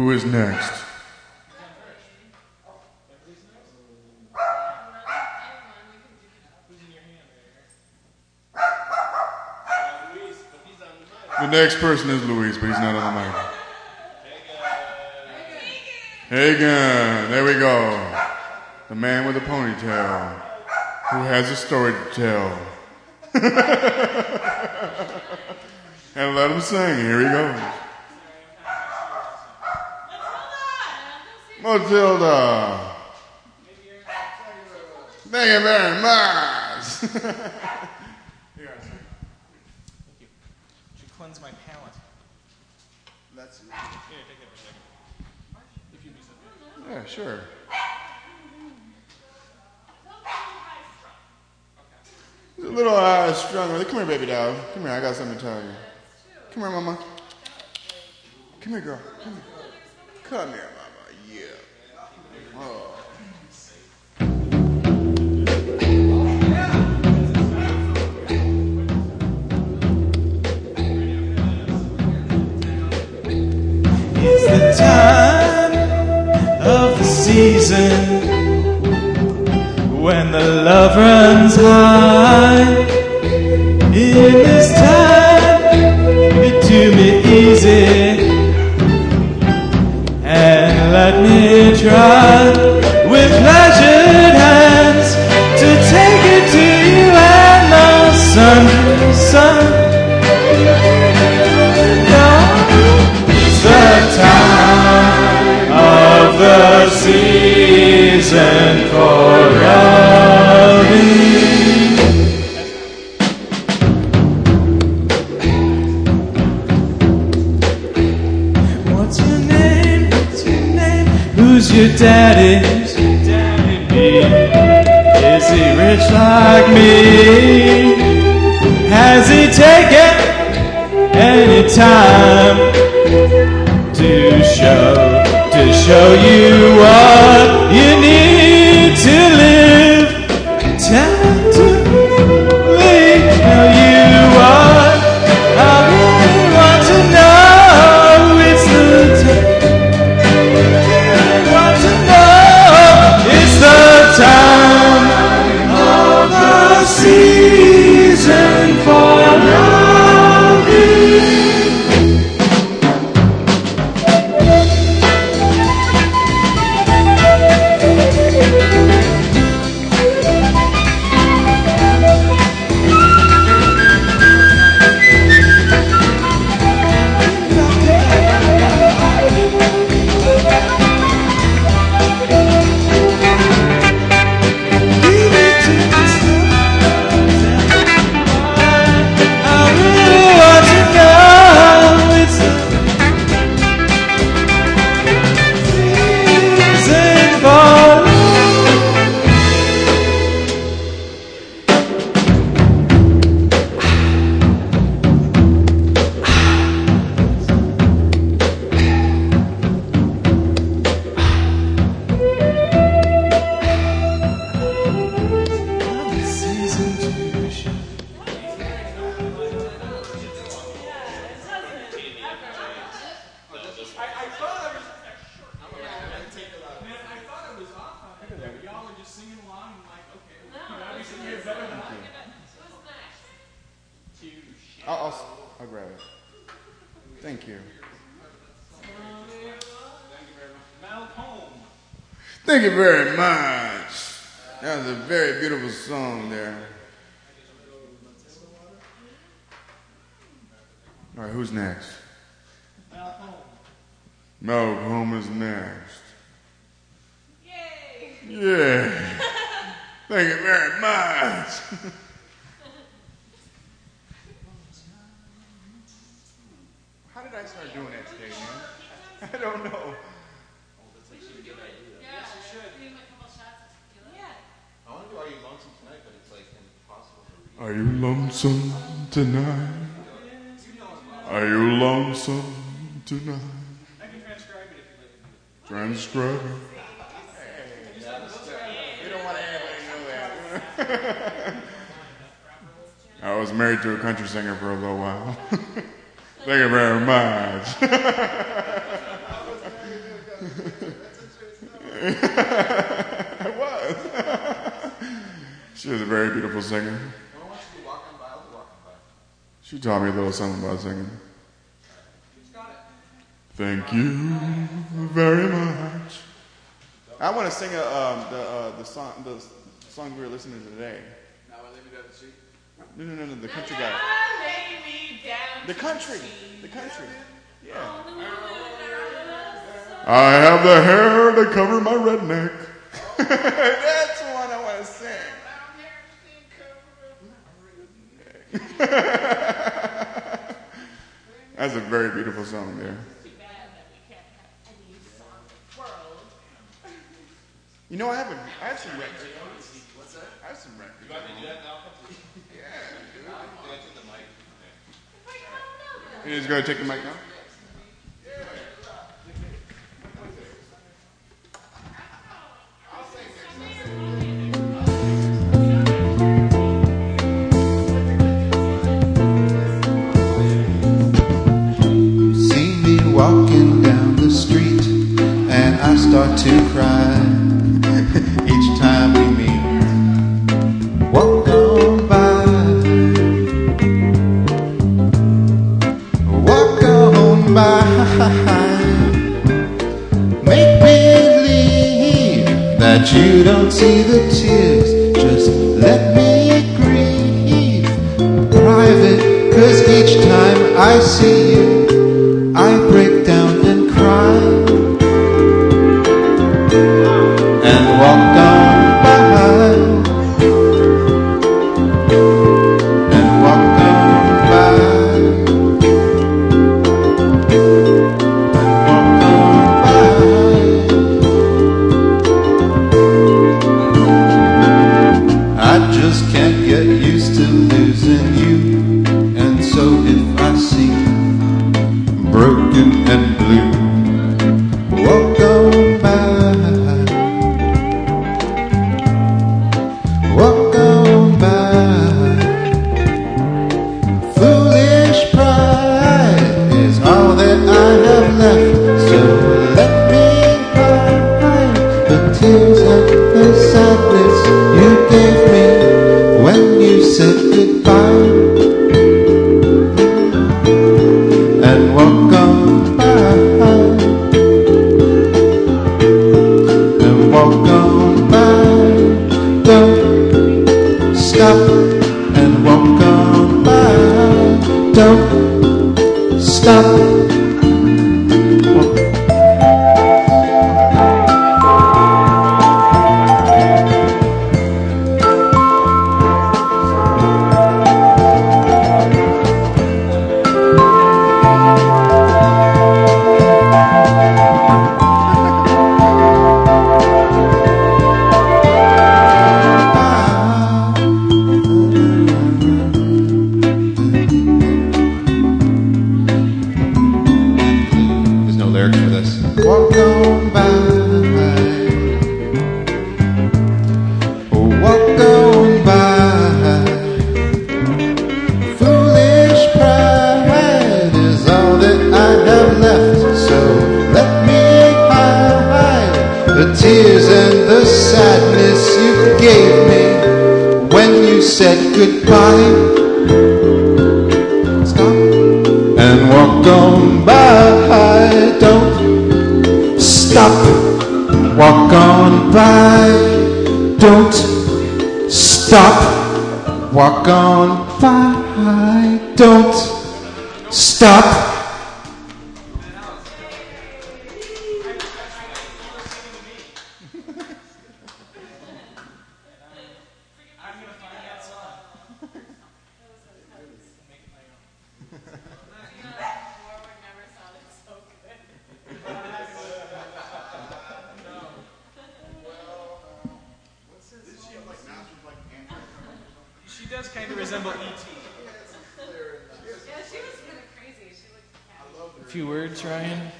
Speaker 12: Who is next?
Speaker 9: The
Speaker 12: next person is Luis, but he's not on the mic. Hagen, there we go. The man with a ponytail who has a story to tell. and let him sing. Here he goes. Matilda. Thank you very much.
Speaker 8: Should cleanse my palate.
Speaker 12: That's
Speaker 8: Here, take that for a second. If you be so.
Speaker 12: Yeah, sure. It's a little uh, strong. Come here, baby doll. Come here. I got something to tell you. Come here, mama. Come here, girl. Come here. Come here, mama. Yeah.
Speaker 2: It's the time of the season when the love runs high. In this time, let me try with pleasured hands to take it to you and the sun, sun. It's the time of the season for loving. Who's your daddy? Who's your daddy be? Is he rich like me? Has he taken any time to show to show you what
Speaker 1: country singer for a little while. Thank you very much. I was. she was a very beautiful singer. She taught me a little something about singing. Thank you very much. I want to sing a, um, the, uh, the song the song we were listening to today. Now I leave you the seat. No, no, no, no, the country guy. The country. The country. Yeah. I have the hair to cover my redneck. That's the one I want to sing. That's a very beautiful song there. You know, I have, a, I have some records. What's that? I have some records. He's going to take the mic now?
Speaker 8: Resemble E.T.
Speaker 11: Yeah, she was kind of crazy. She looked
Speaker 8: A few words, Ryan.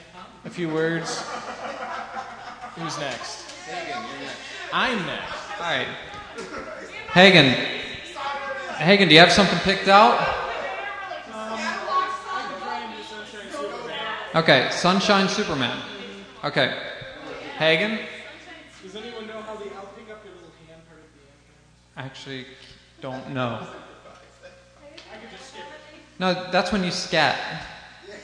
Speaker 8: A few words. Who's next? I'm next.
Speaker 9: All right. Hagen. Hagen, do you have something picked out? Okay, Sunshine Superman. Okay. Hagen?
Speaker 8: Does anyone know how the I'll pick up your little hand part at the end?
Speaker 9: Actually, don't know. No, that's when you scat.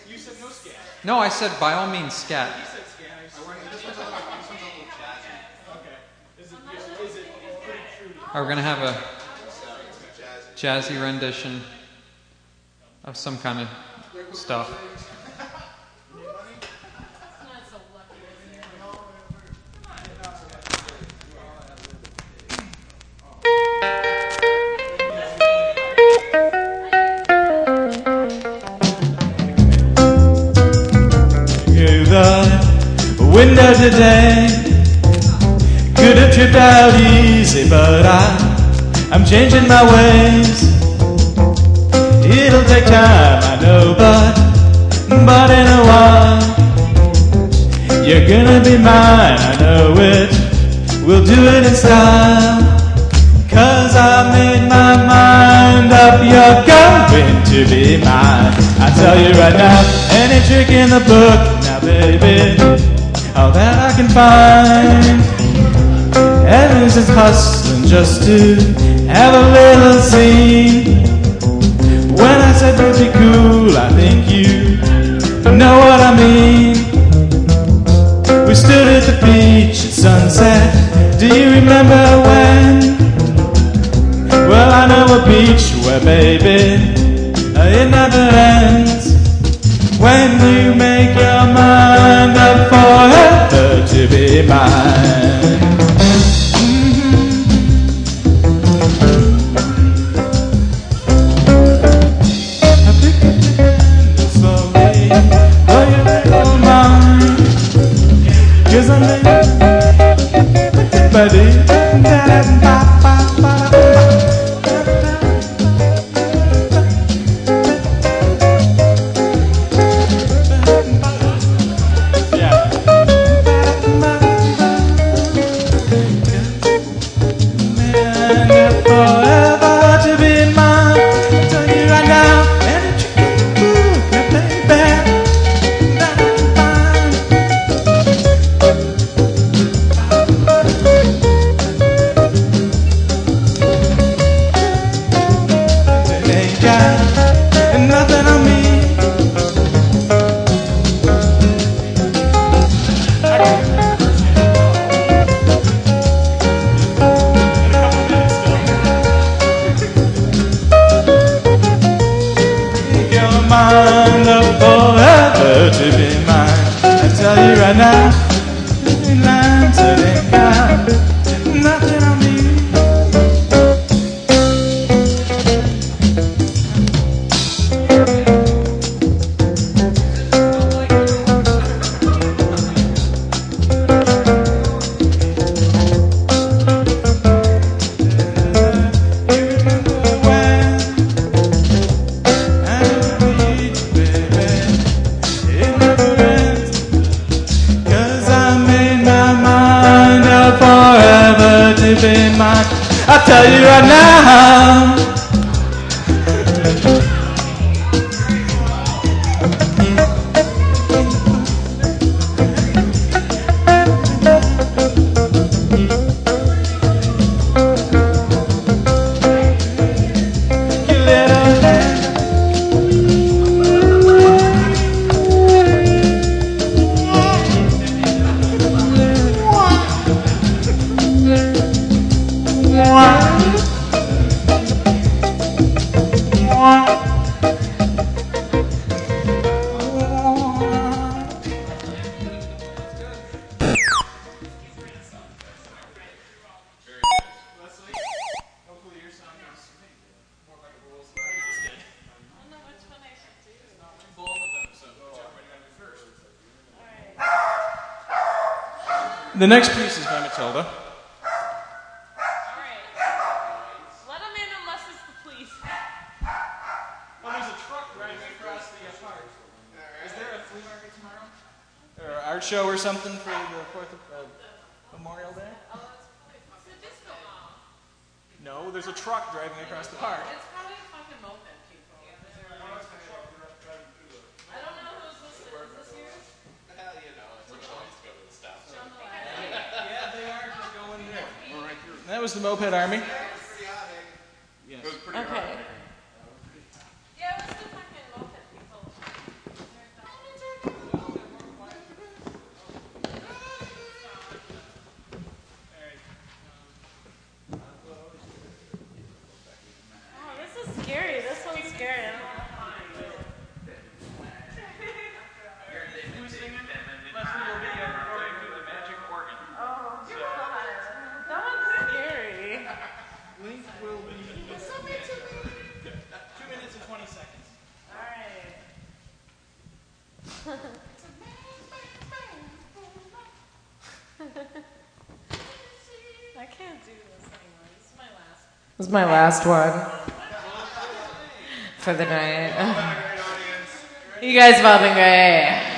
Speaker 8: You said no scat.
Speaker 9: No, I said by all means scat.
Speaker 8: You said scat. I Okay. Is it, is it, is it pretty true?
Speaker 9: Are we going to have a jazzy rendition of some kind of stuff?
Speaker 2: Today. Could have tripped out easy, but I, I'm changing my ways. It'll take time, I know, but, but in a while, you're gonna be mine, I know it. We'll do it in style. Cause I made my mind up, you're going to be mine. I tell you right now, any trick in the book, now baby, all that I can find. Evans is hustling just to have a little scene. When I said be cool, I think you know what I mean. We stood at the beach at sunset. Do you remember when? Well, I know a beach where, baby, it never ends. When you make your mind up forever to be mine. I pick up your hand slowly,
Speaker 9: oh, oh, my last
Speaker 8: one for the night. you guys have all been great.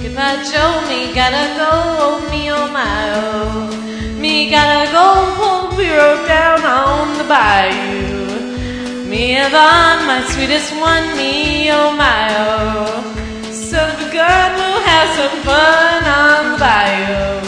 Speaker 8: Goodbye, Joe. Me gotta go, oh me on my own. Me gotta go, oh we rode down on the bayou. Me Yvonne, my sweetest one, me oh my oh. So the girl will have some fun on the
Speaker 7: bio.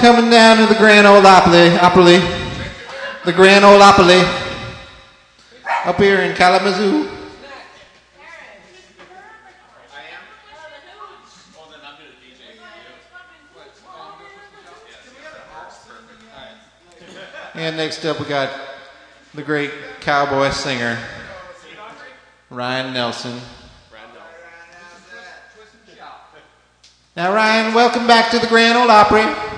Speaker 7: coming down to the Grand Ole Opry, the Grand Ole Opry, up here in Kalamazoo. And next up, we got the great cowboy singer, Ryan Nelson. Now, Ryan, welcome back to the Grand Ole Opry.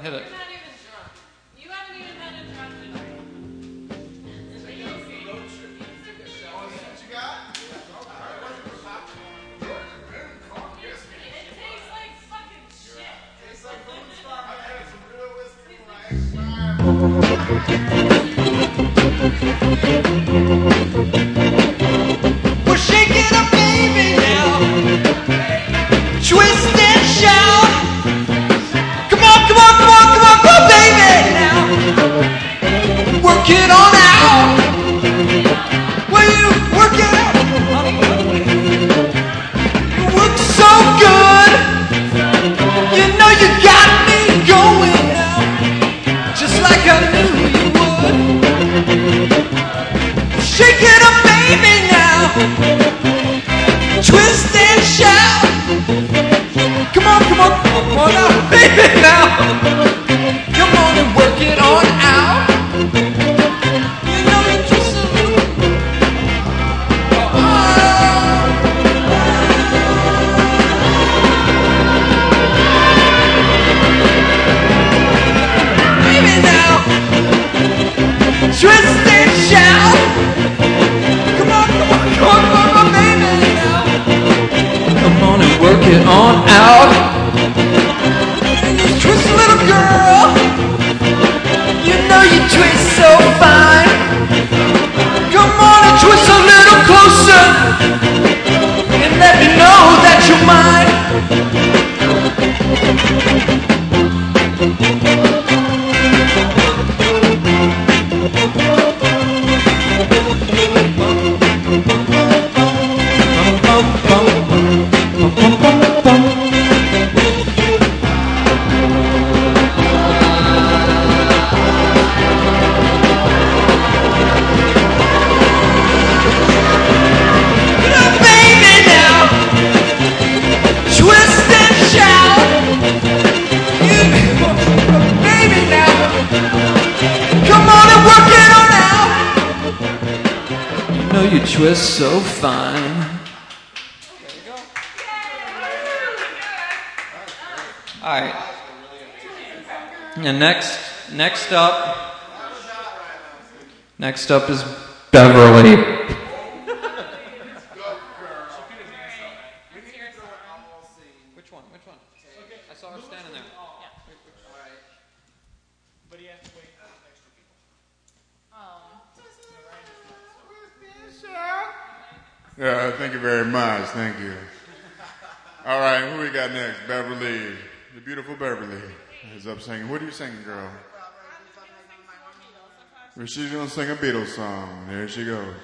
Speaker 11: hit it.
Speaker 3: Up
Speaker 11: is
Speaker 6: sing a Beatles song. There she goes.